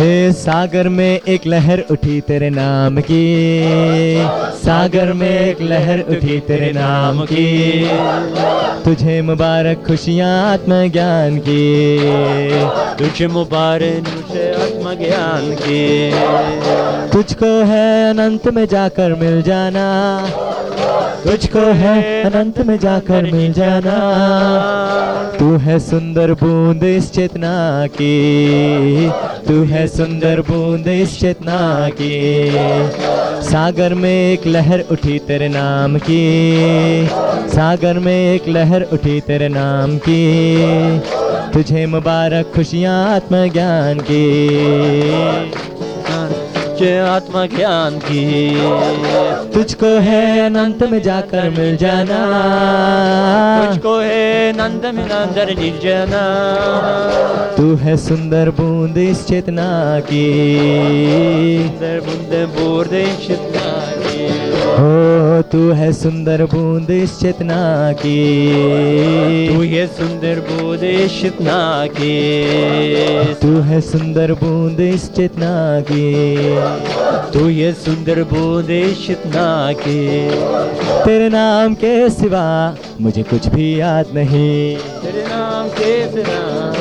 ए सागर में एक लहर उठी तेरे नाम की। सागर में एक लहर उठी तेरे नाम की। तुझे मुबारक खुशियाँ आत्मज्ञान की। तुझे मुबारक तुझे आत्मज्ञान की। तुझको है अनंत में जाकर मिल जाना। तुझको है अनंत में जाकर मिल जाना। तू है सुंदर बूंद इस चेतना की। तू है सुंदर बूंद इस चेतना की। सागर में एक लहर उठी तेरे नाम की। सागर में एक लहर उठी तेरे नाम की। तुझे मुबारक खुशियाँ आत्मज्ञान की। तुझे आत्मज्ञान की। तुझको है अनंत में जाकर मिल जाना। तुझको है नंद में अंदर जाना। तू है सुंदर बूंद इस चेतना की। सुंदर बूंद बूंद इस की हो तू है सुंदर बूंद चेतना की। तू ये सुंदर बूंद शितना की। तू है सुंदर बूंद चेतना की। तू ये सुंदर बूंद शितना की। तेरे नाम के सिवा मुझे कुछ भी याद नहीं। तेरे नाम के सिवा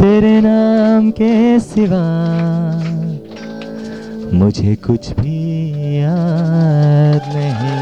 तेरे नाम के सिवा मुझे कुछ भी याद नहीं।